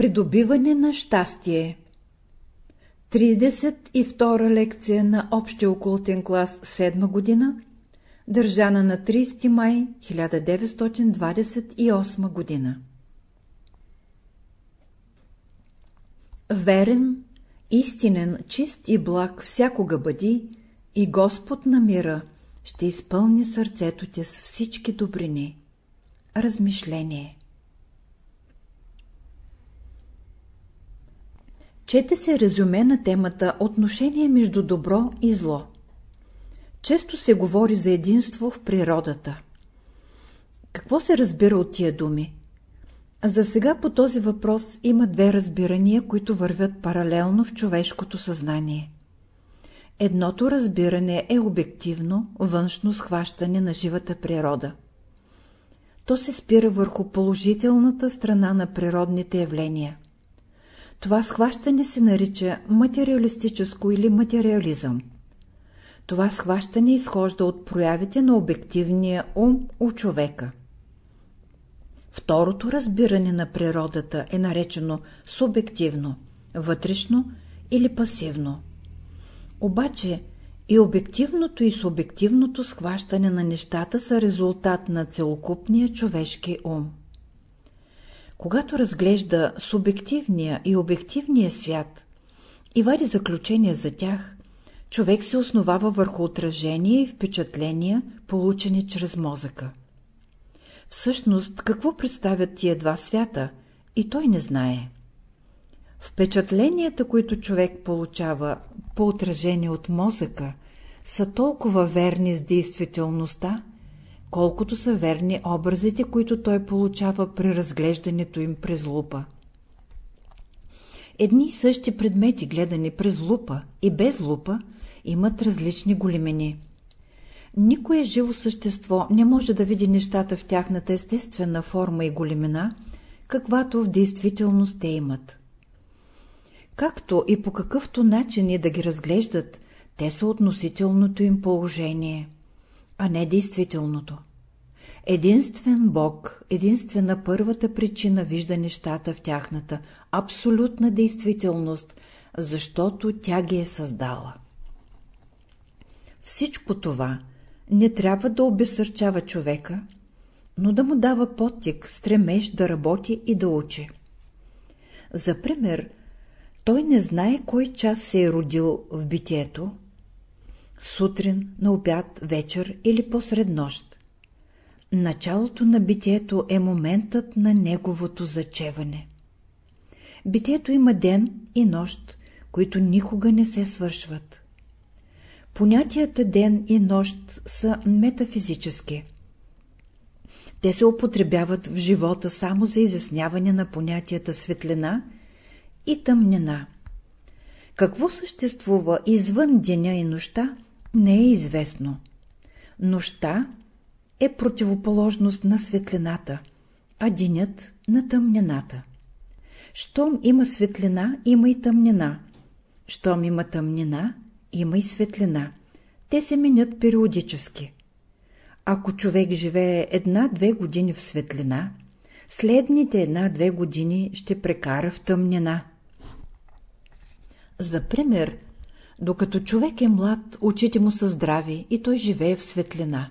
Придобиване на щастие 32 лекция на Общия окултен клас 7 година, държана на 30 май 1928 година. Верен, истинен, чист и благ всякога бъди и Господ на мира ще изпълни сърцето ти с всички добрини. Размишление Чете се резюме на темата Отношение между добро и зло. Често се говори за единство в природата. Какво се разбира от тия думи? За сега по този въпрос има две разбирания, които вървят паралелно в човешкото съзнание. Едното разбиране е обективно, външно схващане на живата природа. То се спира върху положителната страна на природните явления. Това схващане се нарича материалистическо или материализъм. Това схващане изхожда от проявите на обективния ум у човека. Второто разбиране на природата е наречено субективно, вътрешно или пасивно. Обаче и обективното и субективното схващане на нещата са резултат на целокупния човешки ум. Когато разглежда субективния и обективния свят и вади заключения за тях, човек се основава върху отражения и впечатления, получени чрез мозъка. Всъщност, какво представят тия два свята, и той не знае. Впечатленията, които човек получава по отражение от мозъка, са толкова верни с действителността, колкото са верни образите, които той получава при разглеждането им през лупа. Едни и същи предмети, гледани през лупа и без лупа, имат различни големини. Никое живо същество не може да види нещата в тяхната естествена форма и големина, каквато в действителност те имат. Както и по какъвто начин и да ги разглеждат, те са относителното им положение – а не действителното. Единствен Бог, единствена първата причина вижда нещата в тяхната абсолютна действителност, защото тя ги е създала. Всичко това не трябва да обесърчава човека, но да му дава подтик, стремеж да работи и да учи. За пример, той не знае кой час се е родил в битието, сутрин, на обяд, вечер или посред нощ. Началото на битието е моментът на неговото зачеване. Битието има ден и нощ, които никога не се свършват. Понятията ден и нощ са метафизически. Те се употребяват в живота само за изясняване на понятията светлина и тъмнина. Какво съществува извън деня и нощта, не е известно. Нощта е противоположност на светлината, а денят на тъмнината. Щом има светлина, има и тъмнина. Щом има тъмнина, има и светлина. Те се менят периодически. Ако човек живее една-две години в светлина, следните една-две години ще прекара в тъмнина. За пример, докато човек е млад, очите му са здрави и той живее в светлина.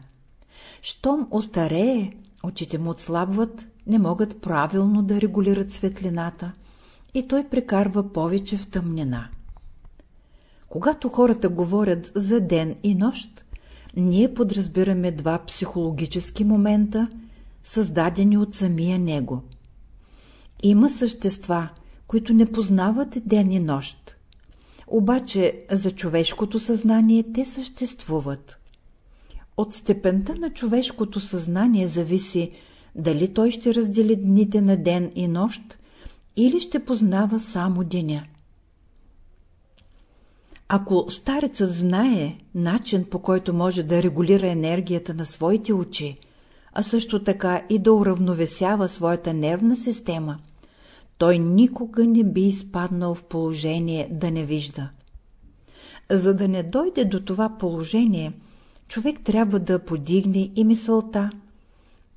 Щом остарее, очите му отслабват, не могат правилно да регулират светлината и той прекарва повече в тъмнина. Когато хората говорят за ден и нощ, ние подразбираме два психологически момента, създадени от самия него. Има същества, които не познават ден и нощ, обаче за човешкото съзнание те съществуват. От степента на човешкото съзнание зависи дали той ще раздели дните на ден и нощ или ще познава само деня. Ако старецът знае начин по който може да регулира енергията на своите очи, а също така и да уравновесява своята нервна система – той никога не би изпаднал в положение да не вижда. За да не дойде до това положение, човек трябва да подигне и мисълта,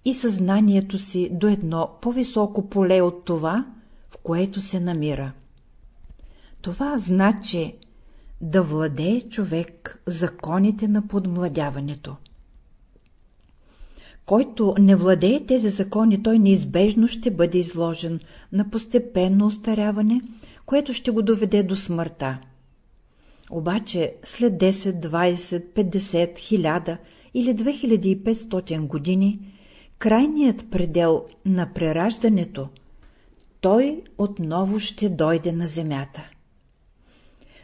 и съзнанието си до едно по-високо поле от това, в което се намира. Това значи да владее човек законите на подмладяването. Който не владее тези закони, той неизбежно ще бъде изложен на постепенно остаряване, което ще го доведе до смъртта. Обаче след 10, 20, 50, 1000 или 2500 години, крайният предел на прераждането, той отново ще дойде на земята.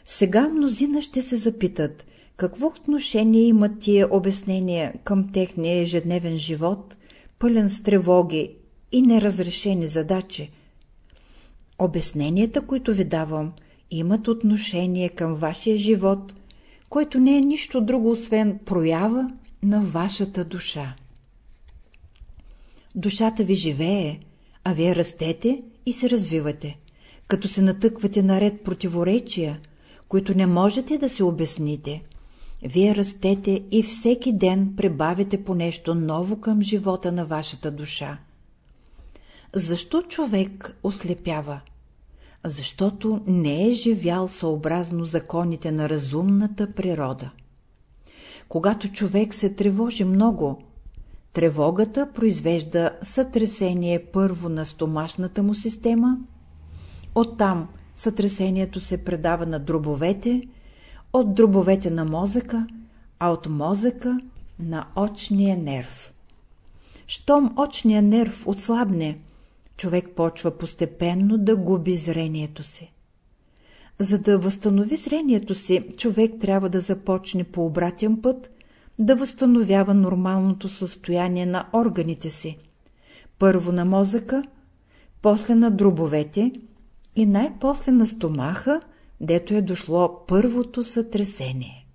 Сега мнозина ще се запитат, какво отношение имат тия обяснения към техния ежедневен живот, пълен с тревоги и неразрешени задачи? Обясненията, които ви давам, имат отношение към вашия живот, който не е нищо друго, освен проява на вашата душа. Душата ви живее, а вие растете и се развивате. Като се натъквате наред противоречия, които не можете да се обясните, вие растете и всеки ден прибавите по нещо ново към живота на вашата душа. Защо човек ослепява? Защото не е живял съобразно законите на разумната природа. Когато човек се тревожи много, тревогата произвежда сътресение първо на стомашната му система, оттам сътресението се предава на дробовете, от дробовете на мозъка, а от мозъка на очния нерв. Щом очния нерв отслабне, човек почва постепенно да губи зрението си. За да възстанови зрението си, човек трябва да започне по обратен път да възстановява нормалното състояние на органите си. Първо на мозъка, после на дробовете и най-после на стомаха, дето е дошло първото сътресение.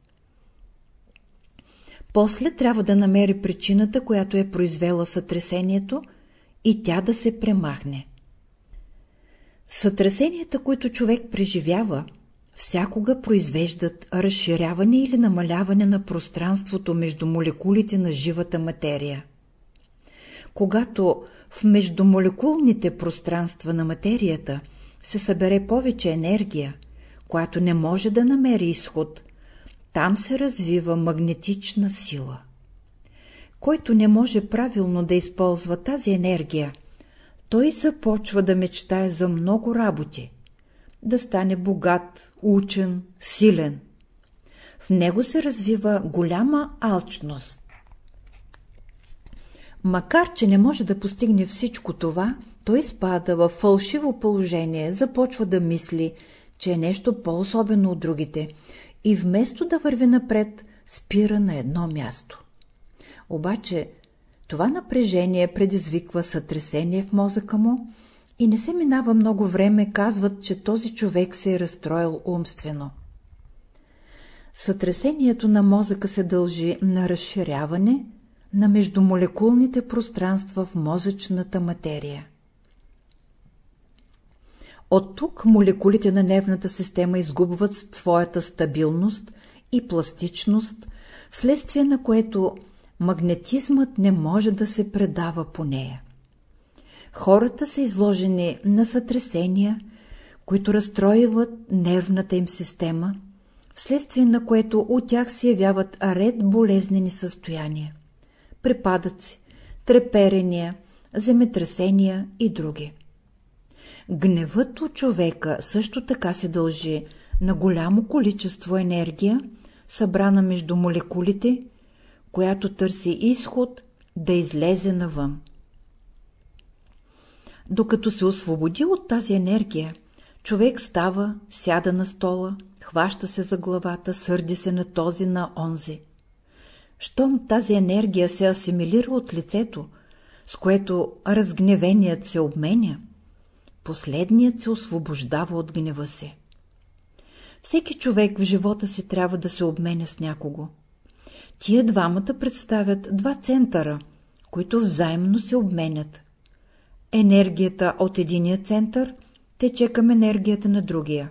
После трябва да намери причината, която е произвела сътресението и тя да се премахне. Сътресенията, които човек преживява, всякога произвеждат разширяване или намаляване на пространството между молекулите на живата материя. Когато в междумолекулните пространства на материята се събере повече енергия, която не може да намери изход, там се развива магнетична сила. Който не може правилно да използва тази енергия, той започва да мечтае за много работи, да стане богат, учен, силен. В него се развива голяма алчност. Макар, че не може да постигне всичко това, той спада в фалшиво положение, започва да мисли, че е нещо по-особено от другите и вместо да върви напред, спира на едно място. Обаче това напрежение предизвиква сътресение в мозъка му и не се минава много време, казват, че този човек се е разстроил умствено. Сътресението на мозъка се дължи на разширяване на междумолекулните пространства в мозъчната материя. От тук молекулите на нервната система изгубват своята стабилност и пластичност, вследствие на което магнетизмът не може да се предава по нея. Хората са изложени на сътресения, които разстроиват нервната им система, вследствие на което от тях се явяват ред болезнени състояния – припадъци, треперения, земетресения и други. Гневът от човека също така се дължи на голямо количество енергия, събрана между молекулите, която търси изход да излезе навън. Докато се освободи от тази енергия, човек става, сяда на стола, хваща се за главата, сърди се на този, на онзи. Щом тази енергия се асимилира от лицето, с което разгневеният се обменя, последният се освобождава от гнева си. Всеки човек в живота си трябва да се обменя с някого. Тия двамата представят два центъра, които взаимно се обменят. Енергията от единия център тече към енергията на другия.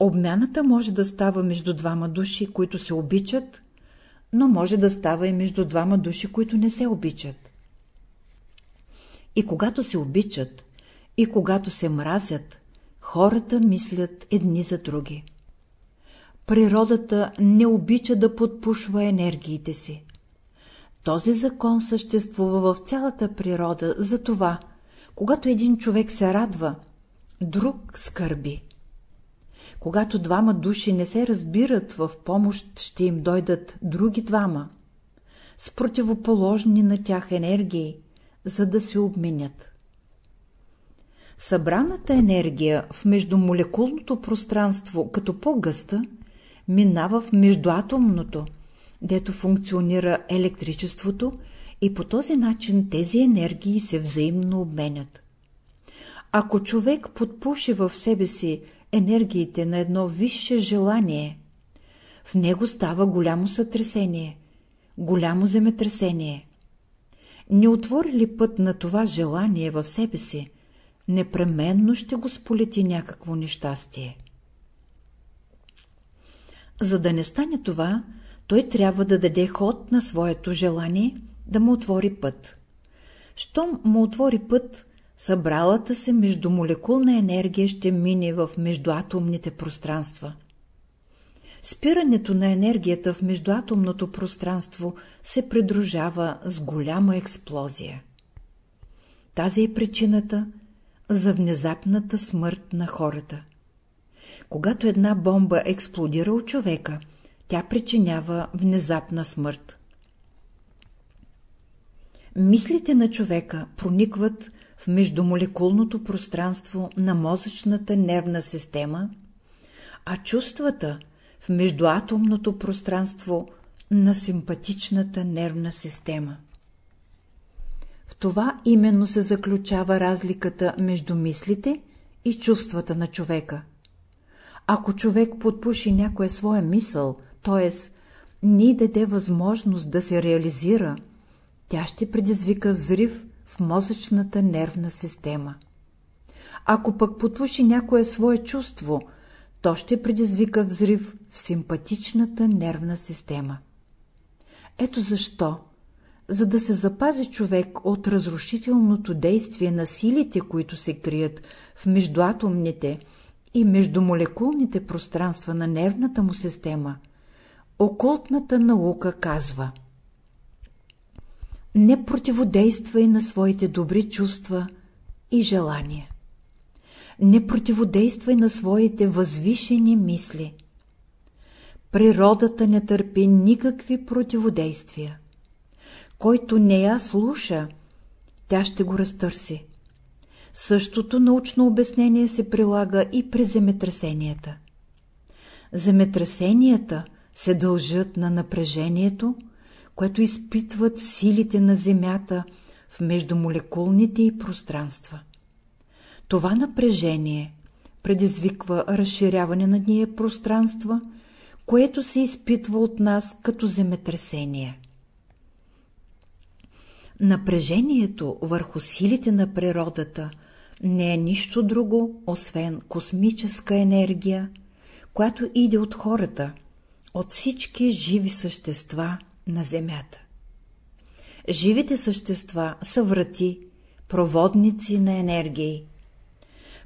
Обмяната може да става между двама души, които се обичат, но може да става и между двама души, които не се обичат. И когато се обичат, И когато се мразят, хората мислят едни за други. Природата не обича да подпушва енергиите си. Този закон съществува в цялата природа, затова, когато един човек се радва, друг скърби. Когато двама души не се разбират, в помощ ще им дойдат други двама, с противоположни на тях енергии, за да се обменят. Събраната енергия в междумолекулното пространство като по-гъста минава в междуатомното, дето функционира електричеството и по този начин тези енергии се взаимно обменят. Ако човек подпуши в себе си енергиите на едно висше желание, в него става голямо сътресение, голямо земетресение. Не отвори ли път на това желание в себе си, непременно ще го сполети някакво нещастие. За да не стане това, той трябва да даде ход на своето желание да му отвори път. Щом му отвори път, събралата се междумолекулна енергия ще мине в междуатомните пространства. Спирането на енергията в междуатомното пространство се придружава с голяма експлозия. Тази е причината за внезапната смърт на хората. Когато една бомба експлодира от човека, тя причинява внезапна смърт. Мислите на човека проникват в междумолекулното пространство на мозъчната нервна система, а чувствата в междуатомното пространство на симпатичната нервна система. В това именно се заключава разликата между мислите и чувствата на човека. Ако човек подпуши някоя своя мисъл, т.е. ни даде възможност да се реализира, тя ще предизвика взрив в мозъчната нервна система. Ако пък подпуши някое свое чувство, то ще предизвика взрив в симпатичната нервна система. Ето защо, за да се запази човек от разрушителното действие на силите, които се крият в междуатомните и междумолекулните пространства на нервната му система, окултната наука казва – не противодействай на своите добри чувства и желания. Не противодействай на своите възвишени мисли. Природата не търпи никакви противодействия. Който не я слуша, тя ще го разтърси. Същото научно обяснение се прилага и при земетресенията. Земетресенията се дължат на напрежението, което изпитват силите на Земята в междумолекулните и пространства. Това напрежение предизвиква разширяване на ние пространства, което се изпитва от нас като земетресение. Напрежението върху силите на природата не е нищо друго, освен космическа енергия, която иде от хората, от всички живи същества – на Земята. Живите същества са врати, проводници на енергии.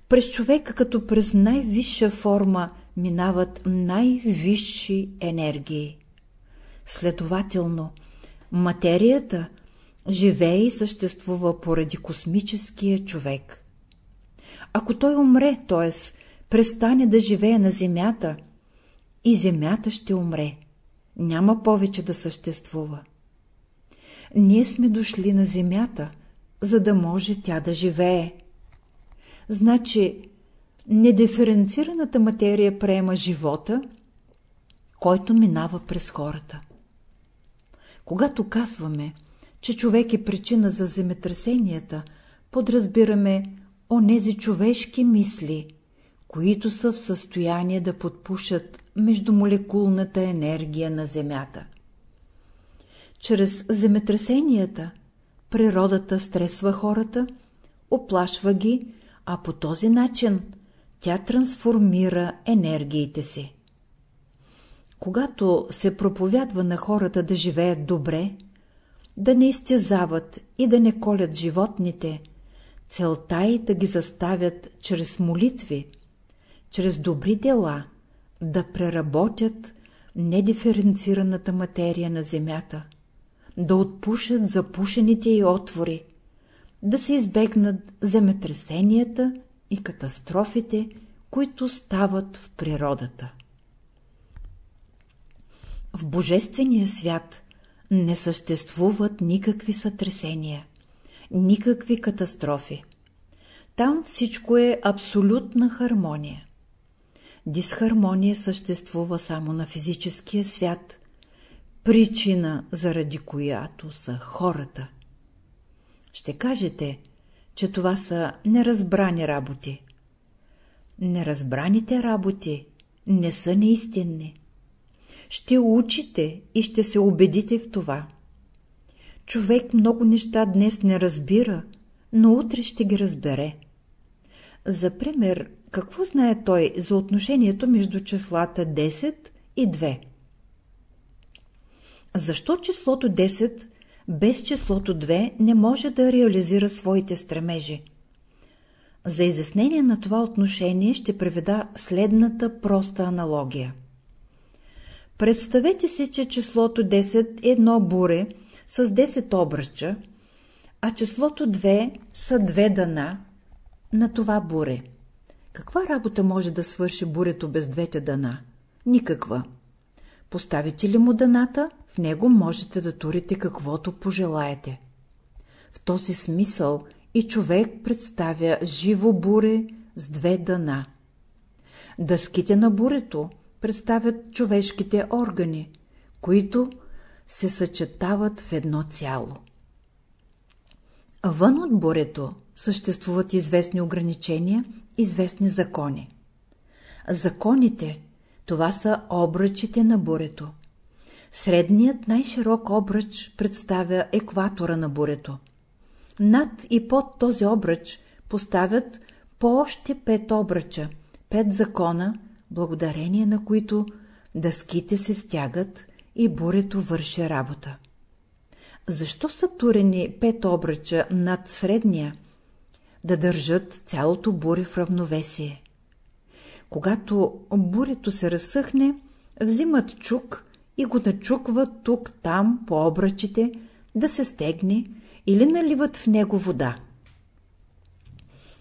През човека като през най-висша форма минават най-висши енергии. Следователно, материята живее и съществува поради космическия човек. Ако той умре, т.е. престане да живее на Земята, и Земята ще умре няма повече да съществува. Ние сме дошли на земята, за да може тя да живее. Значи, недиференцираната материя приема живота, който минава през хората. Когато казваме, че човек е причина за земетресенията, подразбираме онези човешки мисли, които са в състояние да подпушат междумолекулната енергия на Земята. Чрез земетресенията природата стресва хората, оплашва ги, а по този начин тя трансформира енергиите си. Когато се проповядва на хората да живеят добре, да не изтезават и да не колят животните, целта е да ги заставят чрез молитви, чрез добри дела, да преработят недиференцираната материя на Земята, да отпушат запушените и отвори, да се избегнат земетресенията и катастрофите, които стават в природата. В Божествения свят не съществуват никакви сътресения, никакви катастрофи. Там всичко е абсолютна хармония. Дисхармония съществува само на физическия свят, причина заради която са хората. Ще кажете, че това са неразбрани работи. Неразбраните работи не са неистинни. Ще учите и ще се убедите в това. Човек много неща днес не разбира, но утре ще ги разбере. За пример, какво знае той за отношението между числата 10 и 2? Защо числото 10 без числото 2 не може да реализира своите стремежи? За изяснение на това отношение ще преведа следната проста аналогия. Представете си, че числото 10 е едно буре с 10 обръча, а числото 2 са две дана на това буре. Каква работа може да свърши бурето без двете дана? Никаква. Поставите ли му даната, в него можете да турите каквото пожелаете. В този смисъл и човек представя живо буре с две дана. Дъските на бурето представят човешките органи, които се съчетават в едно цяло. Вън от бурето съществуват известни ограничения, известни закони. Законите – това са обръчите на бурето. Средният най-широк обръч представя екватора на бурето. Над и под този обръч поставят по още пет обръча, пет закона, благодарение на които дъските се стягат и бурето върши работа. Защо са турени пет обръча над средния? Да държат цялото буре в равновесие. Когато бурето се разсъхне, взимат чук и го начукват тук-там по обръчите, да се стегне или наливат в него вода.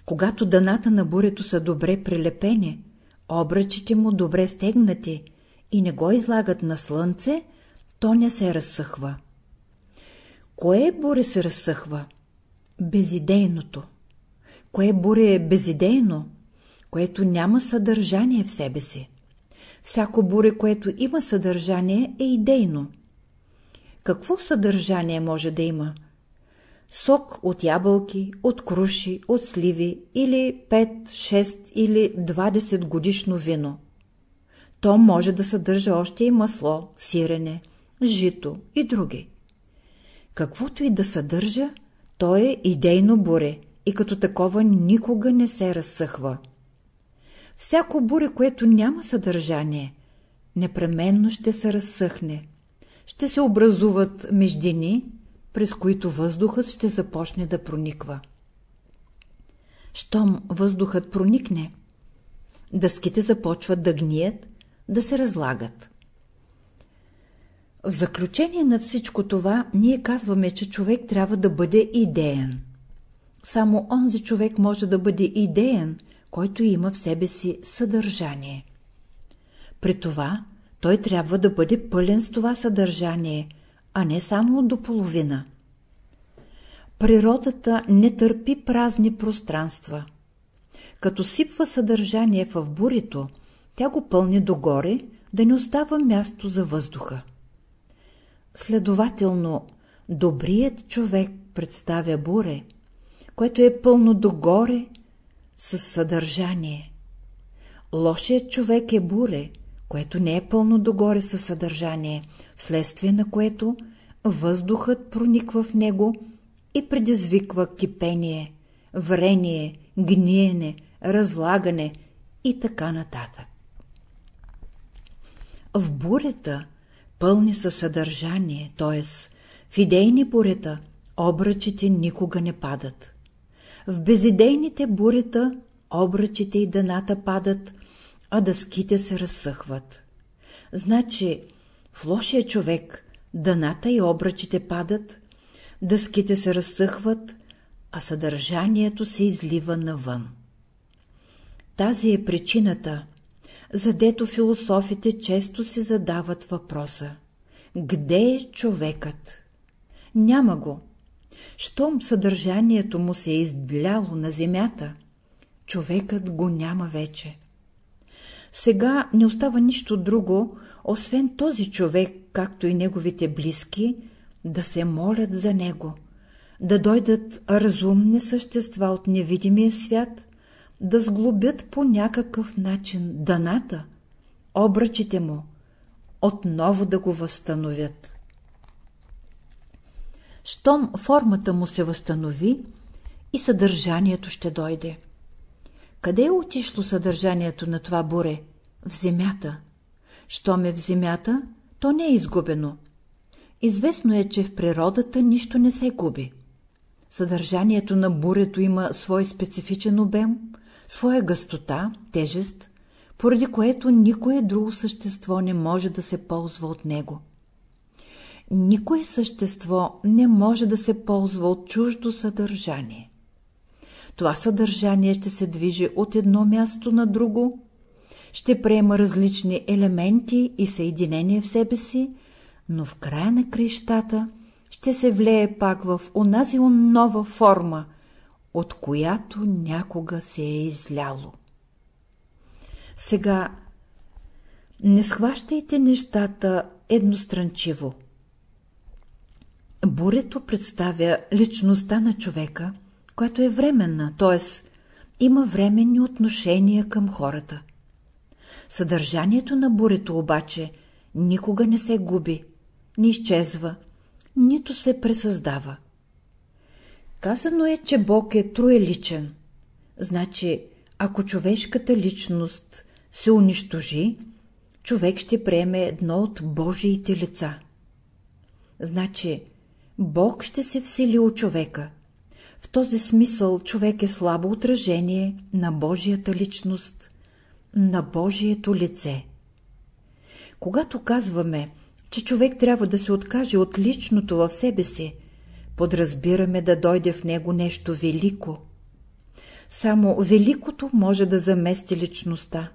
Когато даната на бурето са добре прилепени, обръчите му добре стегнати и не го излагат на слънце, то не се разсъхва. Кое буре се разсъхва? Безидейното. Кое буре е безидейно? Което няма съдържание в себе си. Всяко буре, което има съдържание, е идейно. Какво съдържание може да има? Сок от ябълки, от круши, от сливи или 5, 6 или 20 годишно вино. То може да съдържа още и масло, сирене, жито и други. Каквото и да съдържа, то е идейно буре и като такова никога не се разсъхва. Всяко буре, което няма съдържание, непременно ще се разсъхне. Ще се образуват междини, през които въздухът ще започне да прониква. Щом въздухът проникне, дъските започват да гният, да се разлагат. В заключение на всичко това, ние казваме, че човек трябва да бъде идеен. Само онзи човек може да бъде идеен, който има в себе си съдържание. При това той трябва да бъде пълен с това съдържание, а не само до половина. Природата не търпи празни пространства. Като сипва съдържание в бурито, тя го пълни догоре, да не остава място за въздуха. Следователно, добрият човек представя буре, което е пълно догоре с съдържание. Лошият човек е буре, което не е пълно догоре със съдържание, вследствие на което въздухът прониква в него и предизвиква кипение, врение, гниене, разлагане и така нататък. В бурета, пълни със съдържание, т.е. в идейни бурета, обръчите никога не падат. В безидейните бурета обръчите и дъната падат, а дъските се разсъхват. Значи, в лошия човек дъната и обръчите падат, дъските се разсъхват, а съдържанието се излива навън. Тази е причината, задето философите често си задават въпроса «Где е човекът?» Няма го. Щом съдържанието му се е издляло на земята, човекът го няма вече. Сега не остава нищо друго, освен този човек, както и неговите близки, да се молят за него, да дойдат разумни същества от невидимия свят, да сглобят по някакъв начин даната, обръчите му, отново да го възстановят. Щом формата му се възстанови, и съдържанието ще дойде. Къде е отишло съдържанието на това буре? В земята. Щом е в земята, то не е изгубено. Известно е, че в природата нищо не се губи. Съдържанието на бурето има свой специфичен обем, своя гъстота, тежест, поради което никое друго същество не може да се ползва от него. Никое същество не може да се ползва от чуждо съдържание. Това съдържание ще се движи от едно място на друго, ще приема различни елементи и съединения в себе си, но в края на крещата ще се влее пак в онази нова форма, от която някога се е изляло. Сега не схващайте нещата едностранчиво. Бурето представя личността на човека, която е временна, т.е. има временни отношения към хората. Съдържанието на бурето обаче никога не се губи, не изчезва, нито се пресъздава. Казано е, че Бог е троеличен. Значи, ако човешката личност се унищожи, човек ще приеме едно от Божиите лица. Значи, Бог ще се всели от човека. В този смисъл човек е слабо отражение на Божията личност, на Божието лице. Когато казваме, че човек трябва да се откаже от личното в себе си, подразбираме да дойде в него нещо велико. Само великото може да замести личността.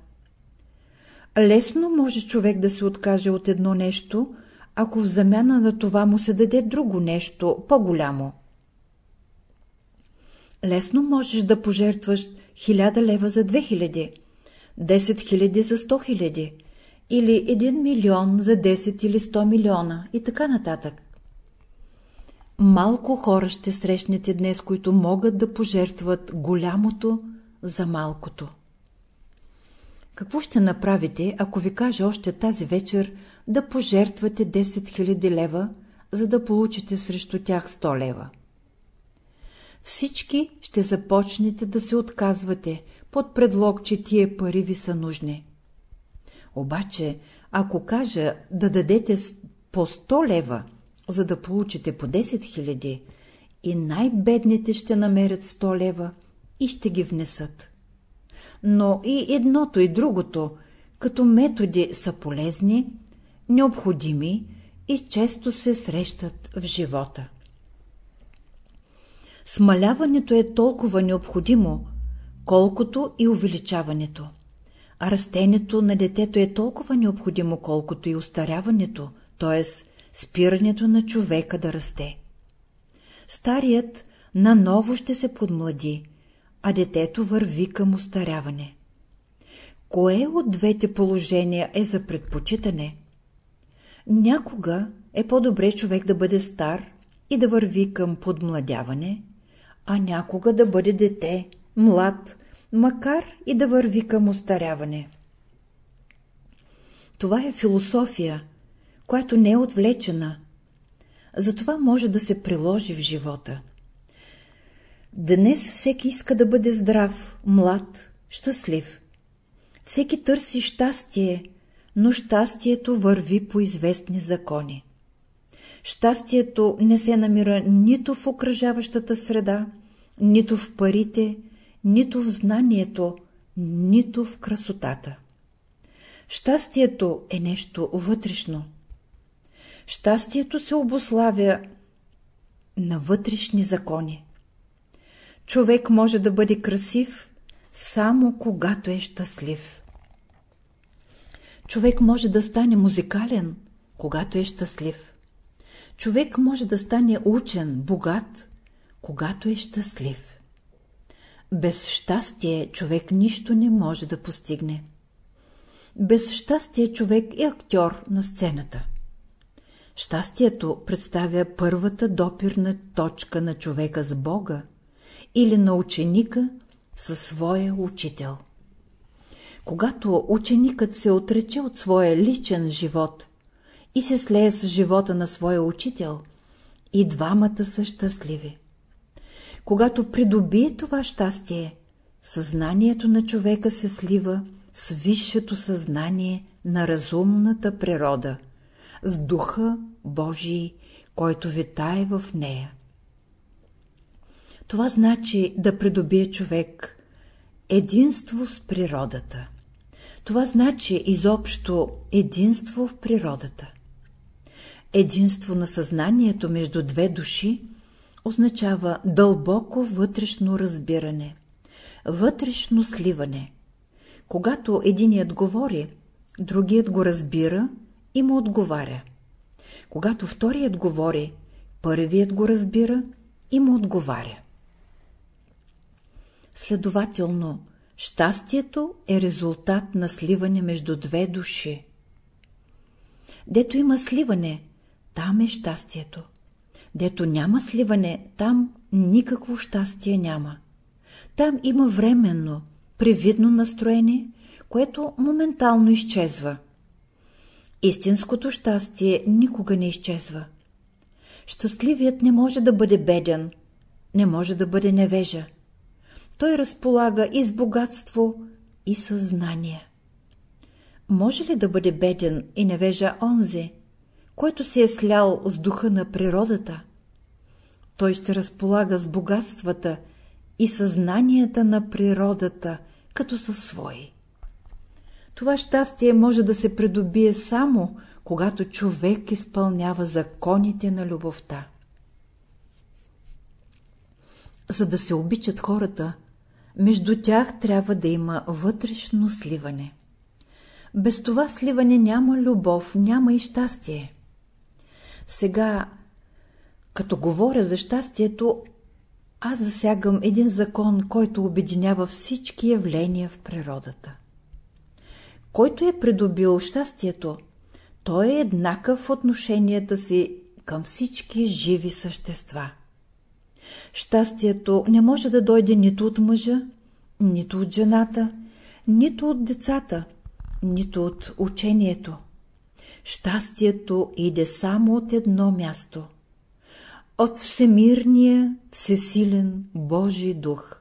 Лесно може човек да се откаже от едно нещо, ако в замяна на това му се даде друго нещо, по-голямо. Лесно можеш да пожертваш хиляда лева за 2000, 10 хиляди за 100 хиляди или 1 милион за 10 или 100 милиона и така нататък. Малко хора ще срещнете днес, които могат да пожертват голямото за малкото. Какво ще направите, ако ви кажа още тази вечер да пожертвате 10 000 лева, за да получите срещу тях 100 лева? Всички ще започнете да се отказвате под предлог, че тия пари ви са нужни. Обаче, ако кажа да дадете по 100 лева, за да получите по 10 000, и най-бедните ще намерят 100 лева и ще ги внесат. Но и едното и другото, като методи са полезни, необходими и често се срещат в живота. Смаляването е толкова необходимо, колкото и увеличаването. А растението на детето е толкова необходимо, колкото и устаряването, т.е. спирането на човека да расте. Старият наново ще се подмлади, а детето върви към устаряване. Кое от двете положения е за предпочитане? Някога е по-добре човек да бъде стар и да върви към подмладяване, а някога да бъде дете, млад, макар и да върви към устаряване. Това е философия, която не е отвлечена, затова може да се приложи в живота. Днес всеки иска да бъде здрав, млад, щастлив. Всеки търси щастие, но щастието върви по известни закони. Щастието не се намира нито в окръжаващата среда, нито в парите, нито в знанието, нито в красотата. Щастието е нещо вътрешно. Щастието се обославя на вътрешни закони. Човек може да бъде красив само когато е щастлив. Човек може да стане музикален, когато е щастлив. Човек може да стане учен, богат, когато е щастлив. Без щастие човек нищо не може да постигне. Без щастие човек е актьор на сцената. Щастието представя първата допирна точка на човека с Бога или на ученика със своя учител. Когато ученикът се отрече от своя личен живот и се слее с живота на своя учител, и двамата са щастливи. Когато придобие това щастие, съзнанието на човека се слива с висшето съзнание на разумната природа, с духа Божий, който витае в нея. Това значи да придобие човек единство с природата. Това значи изобщо единство в природата. Единство на съзнанието между две души означава дълбоко вътрешно разбиране, вътрешно сливане. Когато единият говори, другият го разбира и му отговаря. Когато вторият говори, първият го разбира и му отговаря. Следователно, щастието е резултат на сливане между две души. Дето има сливане, там е щастието. Дето няма сливане, там никакво щастие няма. Там има временно, привидно настроение, което моментално изчезва. Истинското щастие никога не изчезва. Щастливият не може да бъде беден, не може да бъде невежа. Той разполага и с богатство, и съзнание. Може ли да бъде беден и невежа онзи, който се е слял с духа на природата? Той ще разполага с богатствата и съзнанията на природата, като са свои. Това щастие може да се придобие само, когато човек изпълнява законите на любовта. За да се обичат хората, между тях трябва да има вътрешно сливане. Без това сливане няма любов, няма и щастие. Сега, като говоря за щастието, аз засягам един закон, който обединява всички явления в природата. Който е придобил щастието, той е еднакъв в отношенията си към всички живи същества. Щастието не може да дойде нито от мъжа, нито от жената, нито от децата, нито от учението. Щастието иде само от едно място – от всемирния, всесилен Божий дух.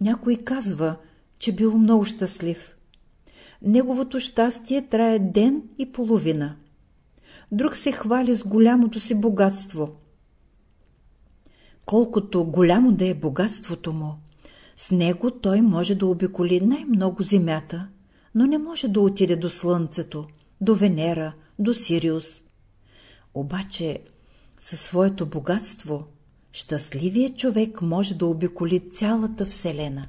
Някой казва, че бил много щастлив. Неговото щастие трае ден и половина. Друг се хвали с голямото си богатство. Колкото голямо да е богатството му, с него той може да обиколи най-много земята, но не може да отиде до Слънцето, до Венера, до Сириус. Обаче, със своето богатство, щастливият човек може да обиколи цялата Вселена.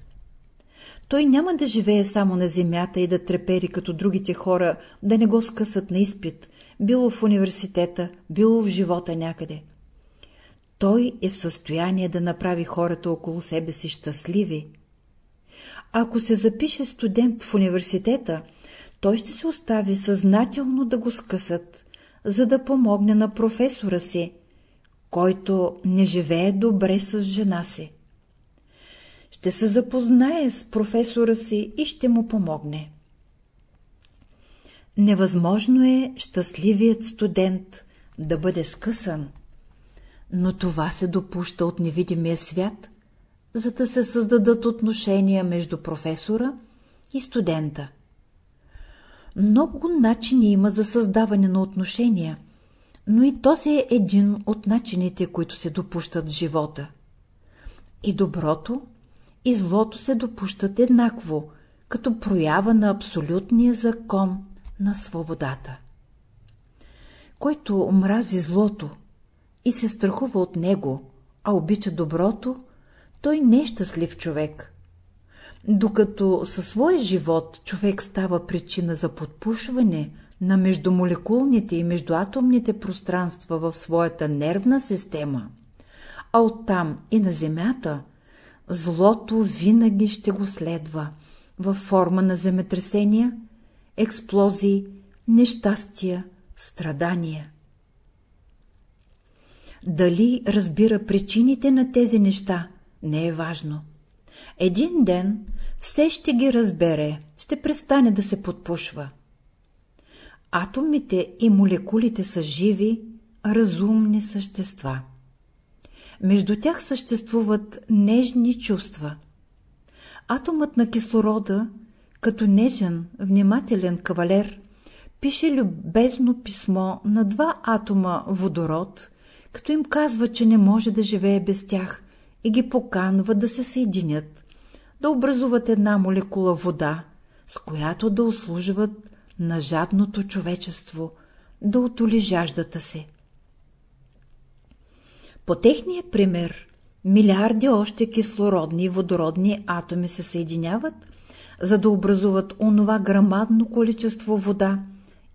Той няма да живее само на земята и да трепери като другите хора, да не го скъсат на изпит, било в университета, било в живота някъде. Той е в състояние да направи хората около себе си щастливи. Ако се запише студент в университета, той ще се остави съзнателно да го скъсат, за да помогне на професора си, който не живее добре с жена си. Ще се запознае с професора си и ще му помогне. Невъзможно е щастливият студент да бъде скъсан, но това се допуща от невидимия свят, за да се създадат отношения между професора и студента. Много начини има за създаване на отношения, но и този е един от начините, които се допущат в живота. И доброто, и злото се допущат еднакво, като проява на абсолютния закон на свободата. Който мрази злото и се страхува от него, а обича доброто, той не е щастлив човек. Докато със своя живот човек става причина за подпушване на междумолекулните и междуатомните пространства в своята нервна система, а оттам и на Земята, злото винаги ще го следва във форма на земетресения, експлозии, нещастия, страдания. Дали разбира причините на тези неща, не е важно. Един ден все ще ги разбере, ще престане да се подпушва. Атомите и молекулите са живи, разумни същества. Между тях съществуват нежни чувства. Атомът на кислорода, като нежен, внимателен кавалер, пише любезно писмо на два атома водород, като им казва, че не може да живее без тях и ги поканва да се съединят, да образуват една молекула вода, с която да услужват на жадното човечество, да отоли жаждата се. По техния пример, милиарди още кислородни и водородни атоми се съединяват, за да образуват онова грамадно количество вода,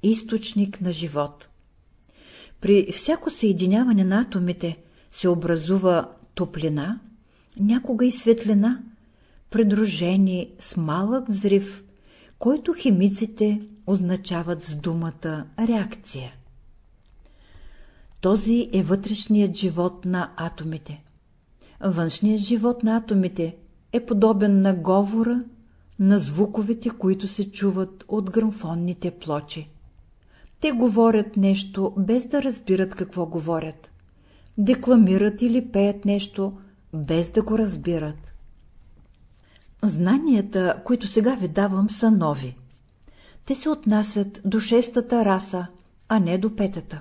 източник на живот. При всяко съединяване на атомите се образува топлина, някога и светлина, придружени с малък взрив, който химиците означават с думата реакция. Този е вътрешният живот на атомите. Външният живот на атомите е подобен на говора, на звуковете, които се чуват от грамфонните плочи. Те говорят нещо, без да разбират какво говорят. Декламират или пеят нещо, без да го разбират. Знанията, които сега ви давам, са нови. Те се отнасят до шестата раса, а не до петата.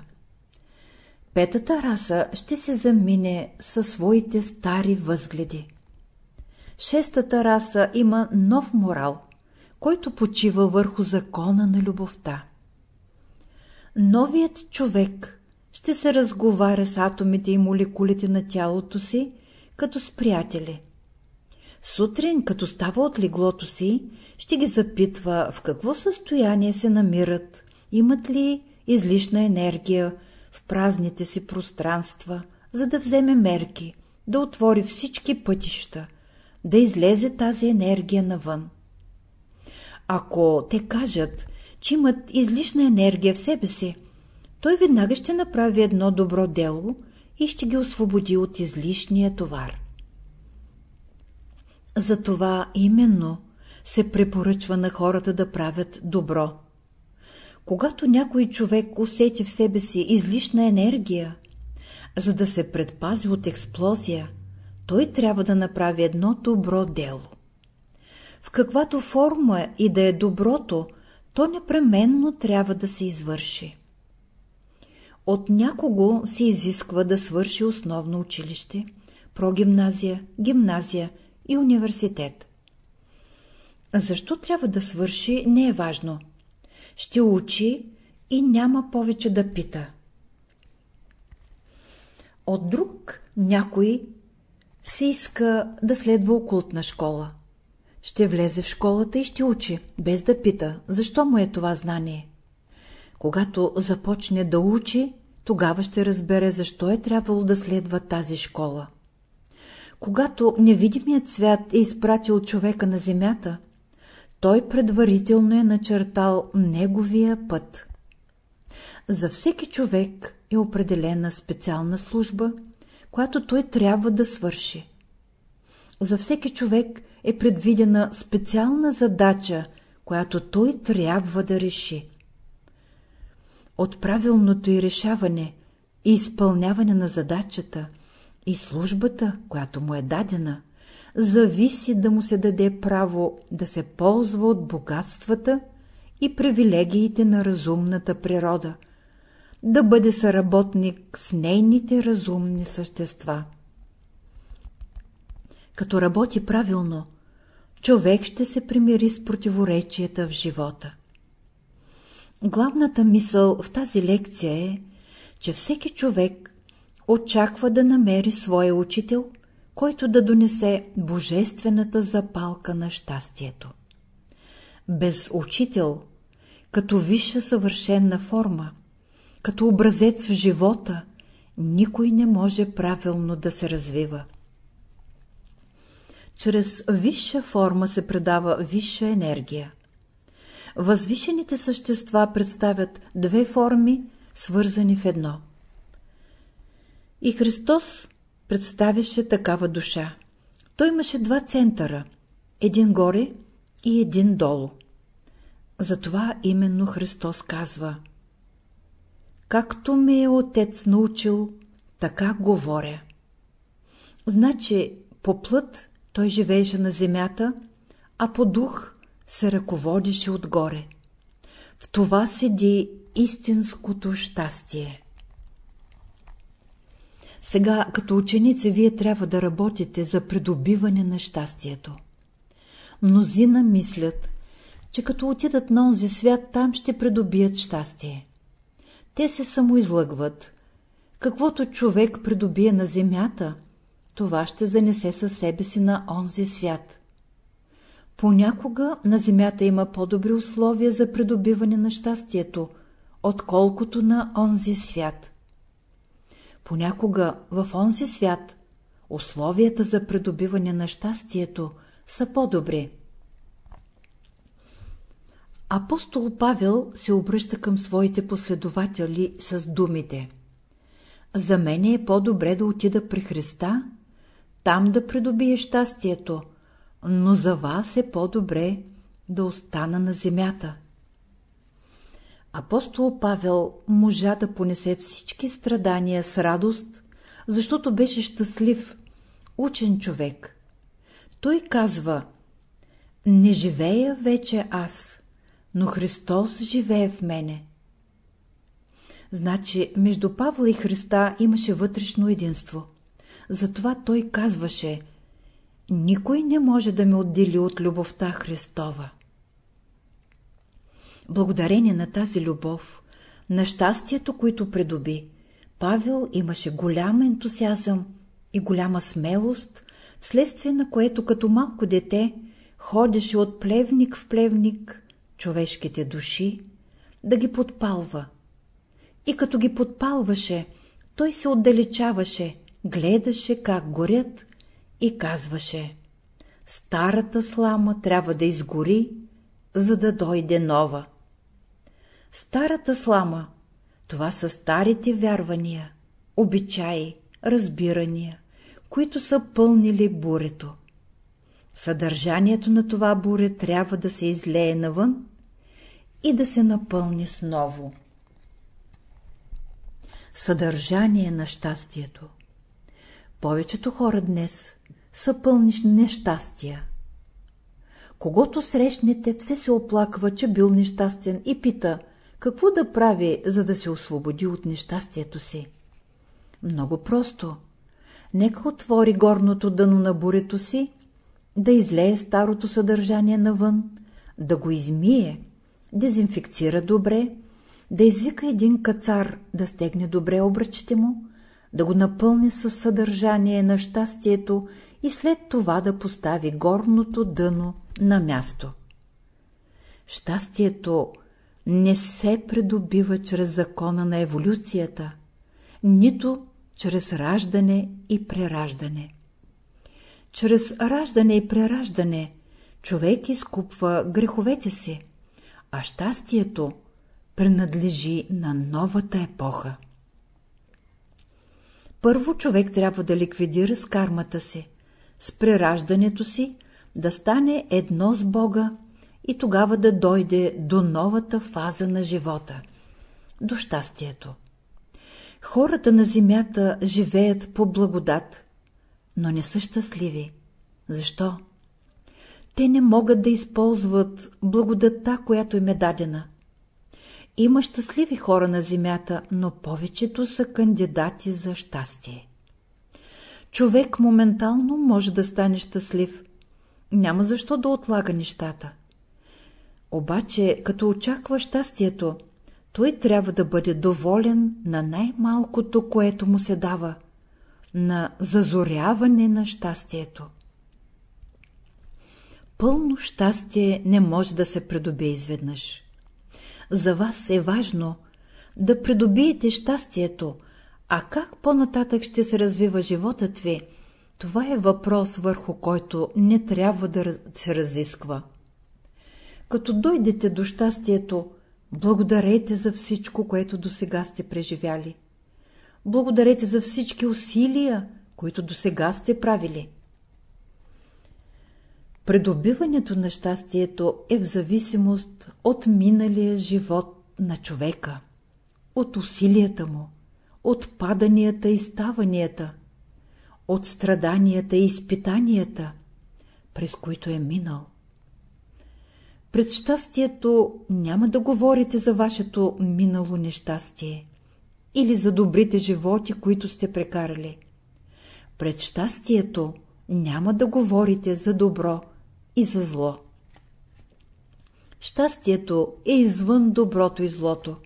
Петата раса ще се замине със своите стари възгледи. Шестата раса има нов морал, който почива върху закона на любовта. Новият човек ще се разговаря с атомите и молекулите на тялото си, като с приятели. Сутрин, като става от леглото си, ще ги запитва в какво състояние се намират, имат ли излишна енергия в празните си пространства, за да вземе мерки, да отвори всички пътища, да излезе тази енергия навън. Ако те кажат, че имат излишна енергия в себе си, той веднага ще направи едно добро дело и ще ги освободи от излишния товар. Затова именно се препоръчва на хората да правят добро. Когато някой човек усети в себе си излишна енергия, за да се предпази от експлозия, той трябва да направи едно добро дело. В каквато форма и да е доброто, то непременно трябва да се извърши. От някого се изисква да свърши основно училище, прогимназия, гимназия и университет. Защо трябва да свърши, не е важно. Ще учи и няма повече да пита. От друг някой се иска да следва окултна школа. Ще влезе в школата и ще учи, без да пита, защо му е това знание. Когато започне да учи, тогава ще разбере, защо е трябвало да следва тази школа. Когато невидимият свят е изпратил човека на земята, той предварително е начертал неговия път. За всеки човек е определена специална служба, която той трябва да свърши. За всеки човек е предвидена специална задача, която той трябва да реши. От правилното и решаване и изпълняване на задачата и службата, която му е дадена, зависи да му се даде право да се ползва от богатствата и привилегиите на разумната природа, да бъде съработник с нейните разумни същества. Като работи правилно, човек ще се примири с противоречията в живота. Главната мисъл в тази лекция е, че всеки човек очаква да намери своя учител, който да донесе божествената запалка на щастието. Без учител, като висша съвършенна форма, като образец в живота, никой не може правилно да се развива. Чрез висша форма се предава висша енергия. Възвишените същества представят две форми, свързани в едно. И Христос представяше такава душа. Той имаше два центъра, един горе и един долу. Затова именно Христос казва Както ме е Отец научил, така говоря. Значи, по плът той живееше на земята, а по дух се ръководеше отгоре. В това седи истинското щастие. Сега, като ученици, вие трябва да работите за придобиване на щастието. Мнозина мислят, че като отидат на онзи свят, там ще придобият щастие. Те се самоизлъгват. Каквото човек придобие на земята, това ще занесе със себе си на онзи свят. Понякога на земята има по-добри условия за придобиване на щастието, отколкото на онзи свят. Понякога в онзи свят условията за придобиване на щастието са по-добри. Апостол Павел се обръща към своите последователи с думите За мен е по-добре да отида при Христа, там да придобие щастието, но за вас е по-добре да остана на земята. Апостол Павел можа да понесе всички страдания с радост, защото беше щастлив, учен човек. Той казва, не живея вече аз, но Христос живее в мене. Значи, между Павла и Христа имаше вътрешно единство. Затова той казваше, никой не може да ме отдели от любовта Христова. Благодарение на тази любов, на щастието, което придоби, Павел имаше голям ентусиазъм и голяма смелост, вследствие на което като малко дете ходеше от плевник в плевник човешките души, да ги подпалва. И като ги подпалваше, той се отдалечаваше, гледаше как горят и казваше Старата слама трябва да изгори, за да дойде нова. Старата слама – това са старите вярвания, обичаи, разбирания, които са пълнили бурето. Съдържанието на това буре трябва да се излее навън и да се напълни с ново. Съдържание на щастието Повечето хора днес са пълни нещастия. Когато срещнете, все се оплаква, че бил нещастен и пита – какво да прави, за да се освободи от нещастието си? Много просто. Нека отвори горното дъно на бурето си, да излее старото съдържание навън, да го измие, дезинфекцира добре, да извика един кацар да стегне добре обръчите му, да го напълни със съдържание на щастието и след това да постави горното дъно на място. Щастието не се придобива чрез закона на еволюцията, нито чрез раждане и прераждане. Чрез раждане и прераждане човек изкупва греховете си, а щастието принадлежи на новата епоха. Първо човек трябва да ликвидира с кармата си, с прераждането си, да стане едно с Бога и тогава да дойде до новата фаза на живота, до щастието. Хората на земята живеят по благодат, но не са щастливи. Защо? Те не могат да използват благодатта, която им е дадена. Има щастливи хора на земята, но повечето са кандидати за щастие. човек моментално може да стане щастлив. Няма защо да отлага нещата. Обаче, като очаква щастието, той трябва да бъде доволен на най-малкото, което му се дава, на зазоряване на щастието. Пълно щастие не може да се придобие изведнъж. За вас е важно да придобиете щастието, а как по-нататък ще се развива животът ви, това е въпрос, върху който не трябва да се разисква. Като дойдете до щастието, благодарете за всичко, което до сега сте преживяли. Благодарете за всички усилия, които до сега сте правили. Придобиването на щастието е в зависимост от миналия живот на човека, от усилията му, от паданията и ставанията, от страданията и изпитанията, през които е минал. Пред щастието няма да говорите за вашето минало нещастие или за добрите животи, които сте прекарали. Пред щастието няма да говорите за добро и за зло. Щастието е извън доброто и злото.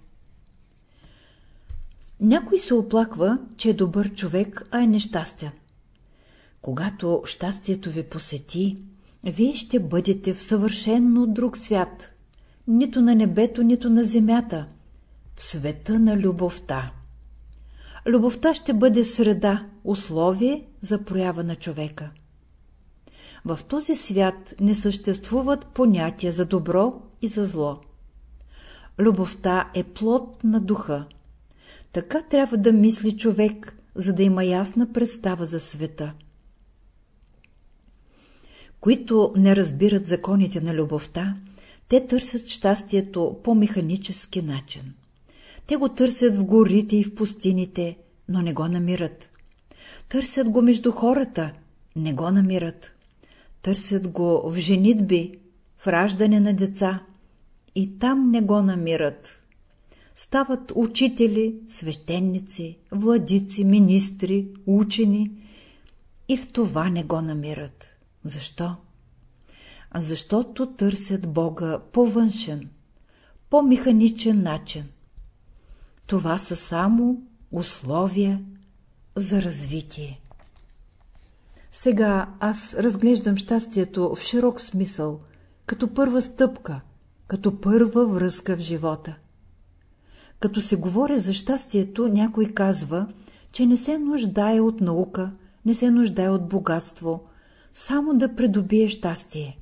Някой се оплаква, че е добър човек, а е нещастен. Когато щастието ви посети, вие ще бъдете в съвършенно друг свят, нито на небето, нито на земята, в света на любовта. Любовта ще бъде среда, условие за проява на човека. В този свят не съществуват понятия за добро и за зло. Любовта е плод на духа. Така трябва да мисли човек, за да има ясна представа за света които не разбират законите на любовта, те търсят щастието по механически начин. Те го търсят в горите и в пустините, но не го намират. Търсят го между хората, не го намират. Търсят го в женитби, в раждане на деца и там не го намират. Стават учители, свещеници, владици, министри, учени и в това не го намират. Защо? Защото търсят Бога по външен, по механичен начин. Това са само условия за развитие. Сега аз разглеждам щастието в широк смисъл, като първа стъпка, като първа връзка в живота. Като се говори за щастието, някой казва, че не се нуждае от наука, не се нуждае от богатство, само да придобие щастие.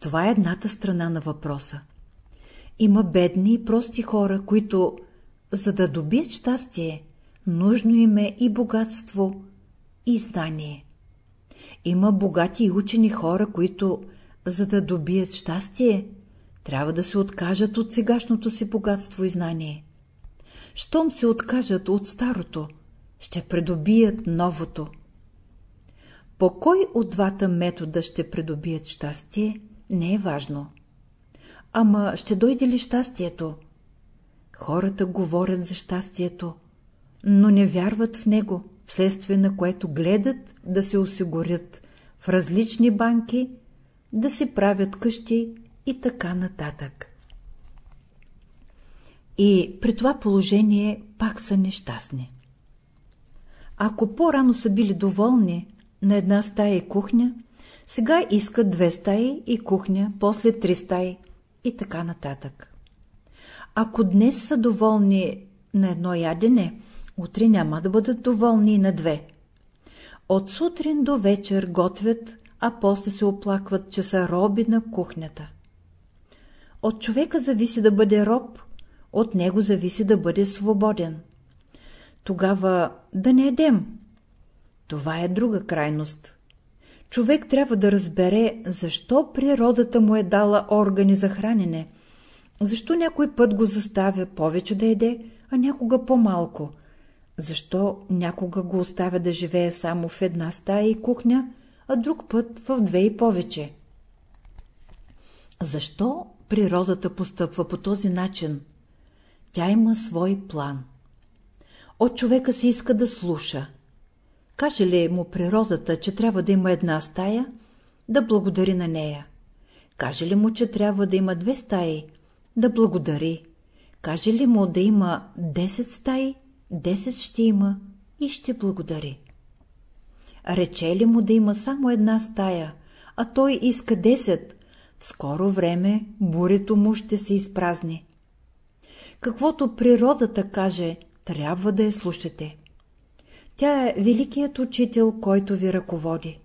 Това е едната страна на въпроса. Има бедни и прости хора, които, за да добият щастие, нужно им е и богатство, и знание. Има богати и учени хора, които, за да добият щастие, трябва да се откажат от сегашното си богатство и знание. Щом се откажат от старото, ще придобият новото – по кой от двата метода ще придобият щастие, не е важно. Ама ще дойде ли щастието? Хората говорят за щастието, но не вярват в него, вследствие на което гледат да се осигурят в различни банки, да си правят къщи и така нататък. И при това положение пак са нещастни. Ако по-рано са били доволни, на една стая и кухня, сега искат две стаи и кухня, после три стаи и така нататък. Ако днес са доволни на едно ядене, утре няма да бъдат доволни и на две. От сутрин до вечер готвят, а после се оплакват, че са роби на кухнята. От човека зависи да бъде роб, от него зависи да бъде свободен. Тогава да не едем, това е друга крайност. Човек трябва да разбере, защо природата му е дала органи за хранене, защо някой път го заставя повече да еде, а някога по-малко, защо някога го оставя да живее само в една стая и кухня, а друг път в две и повече. Защо природата постъпва по този начин? Тя има свой план. От човека се иска да слуша, Каже ли му природата, че трябва да има една стая, да благодари на нея. Каже ли му, че трябва да има две стаи, да благодари. Каже ли му да има 10 стаи, 10 ще има и ще благодари. Рече ли му да има само една стая, а той иска 10, в скоро време бурето му ще се изпразни. Каквото природата каже, трябва да я слушате. Тя е великият учител, който ви ръководи.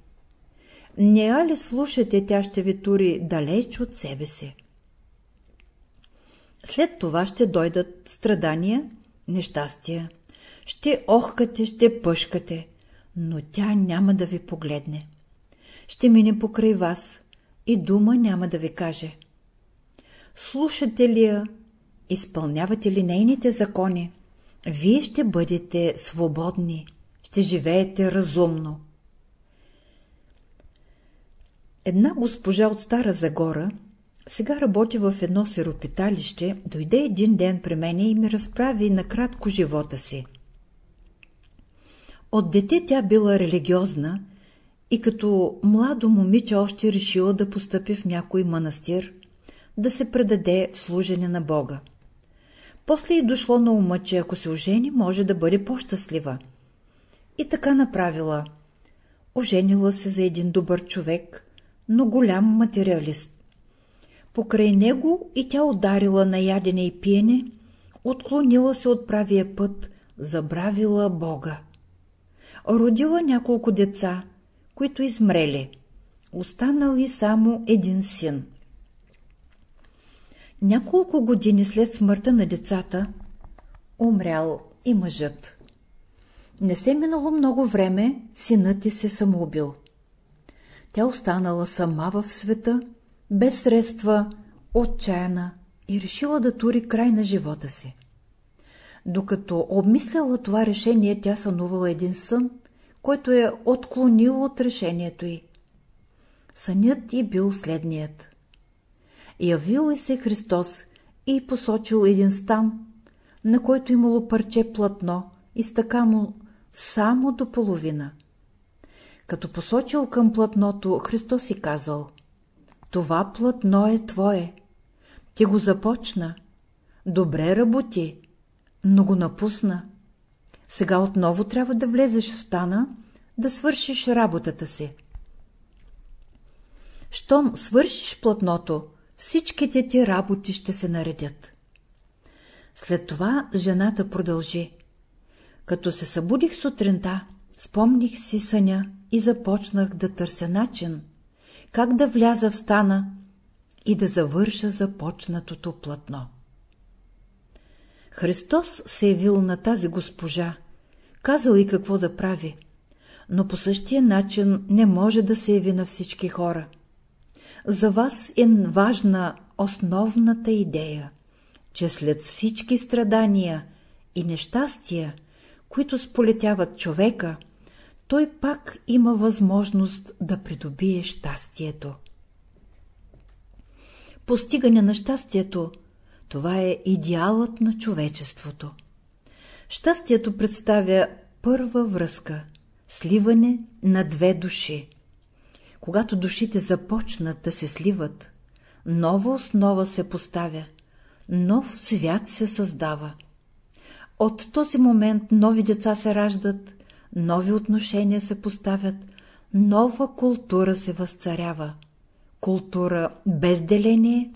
Не я ли слушате, тя ще ви тури далеч от себе си. След това ще дойдат страдания, нещастия. Ще охкате, ще пъшкате, но тя няма да ви погледне. Ще мине покрай вас и дума няма да ви каже. Слушате ли я, изпълнявате ли нейните закони, вие ще бъдете свободни, ще живеете разумно. Една госпожа от Стара Загора сега работи в едно сиропиталище, дойде един ден при мене и ми разправи накратко живота си. От дете тя била религиозна и като младо момиче още решила да постъпи в някой манастир, да се предаде в служене на Бога. После й дошло на ума, че ако се ожени, може да бъде по-щастлива. И така направила. Оженила се за един добър човек, но голям материалист. Покрай него и тя ударила на ядене и пиене, отклонила се от правия път, забравила Бога. Родила няколко деца, които измрели. Останал и само един син. Няколко години след смъртта на децата, умрял и мъжът. Не се минало много време, синът ти се самоубил. Тя останала сама в света, без средства, отчаяна и решила да тури край на живота си. Докато обмисляла това решение, тя сънувала един сън, който е отклонил от решението й. Сънят и бил следният. Явил ли се Христос и посочил един стан, на който имало парче платно, изтъкано само до половина. Като посочил към платното, Христос си казал Това платно е твое. Ти го започна. Добре работи, но го напусна. Сега отново трябва да влезеш в стана, да свършиш работата си. Щом свършиш платното, всичките ти работи ще се наредят. След това жената продължи. Като се събудих сутринта, спомних си съня и започнах да търся начин, как да вляза в стана и да завърша започнатото платно. Христос се е явил на тази госпожа, казал и какво да прави, но по същия начин не може да се яви на всички хора. За вас е важна основната идея, че след всички страдания и нещастия, които сполетяват човека, той пак има възможност да придобие щастието. Постигане на щастието – това е идеалът на човечеството. Щастието представя първа връзка – сливане на две души. Когато душите започнат да се сливат, нова основа се поставя, нов свят се създава. От този момент нови деца се раждат, нови отношения се поставят, нова култура се възцарява. Култура без деление,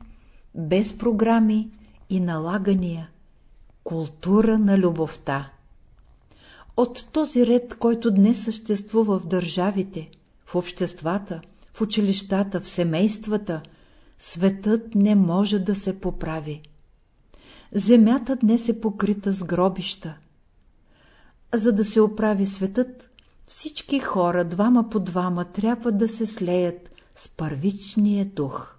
без програми и налагания. Култура на любовта. От този ред, който днес съществува в държавите, в обществата, в училищата, в семействата, светът не може да се поправи. Земята днес е покрита с гробища. За да се оправи светът, всички хора, двама по двама, трябва да се слеят с първичния дух.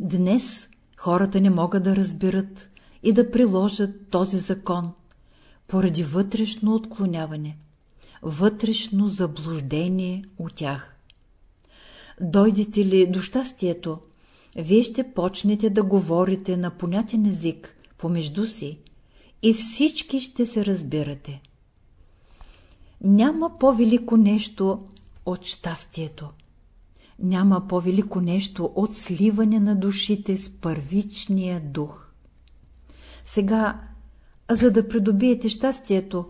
Днес хората не могат да разберат и да приложат този закон, поради вътрешно отклоняване, вътрешно заблуждение от тях. Дойдете ли до щастието, вие ще почнете да говорите на понятен език помежду си и всички ще се разбирате. Няма по-велико нещо от щастието. Няма по-велико нещо от сливане на душите с първичния дух. Сега, за да придобиете щастието,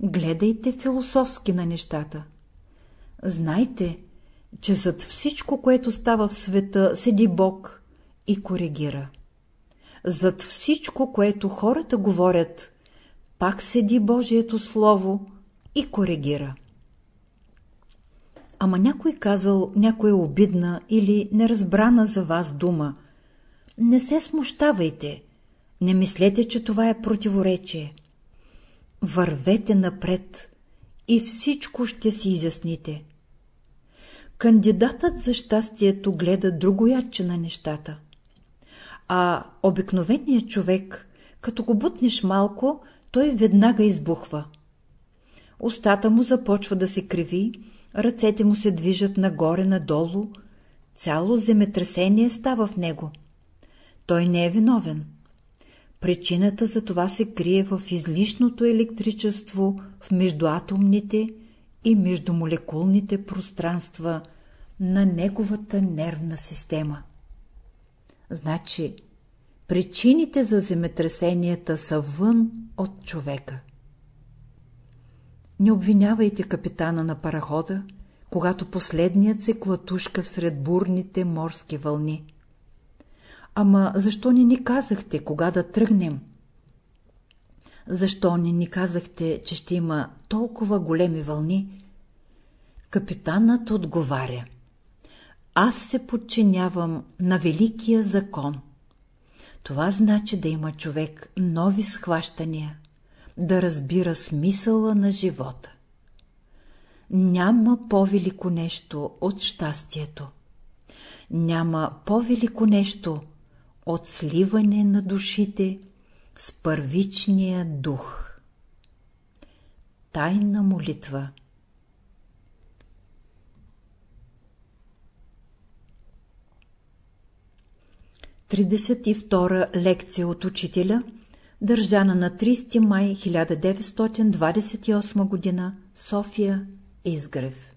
гледайте философски на нещата. Знайте, че зад всичко, което става в света, седи Бог и коригира. Зад всичко, което хората говорят, пак седи Божието Слово и коригира. Ама някой казал някоя обидна или неразбрана за вас дума. Не се смущавайте, не мислете, че това е противоречие. Вървете напред и всичко ще си изясните. Кандидатът за щастието гледа другояче на нещата. А обикновеният човек, като го бутнеш малко, той веднага избухва. Остата му започва да се криви, ръцете му се движат нагоре-надолу, цяло земетресение става в него. Той не е виновен. Причината за това се крие в излишното електричество в междуатомните и междумолекулните пространства на неговата нервна система. Значи, причините за земетресенията са вън от човека. Не обвинявайте капитана на парахода, когато последният се клатушка всред бурните морски вълни. Ама защо не ни казахте, кога да тръгнем? Защо не ни казахте, че ще има толкова големи вълни? Капитанът отговаря. Аз се подчинявам на великия закон. Това значи да има човек нови схващания, да разбира смисъла на живота. Няма по-велико нещо от щастието. Няма по-велико нещо от сливане на душите с първичния дух. Тайна молитва 32 лекция от учителя, държана на 30 май 1928 г. София, Изгрев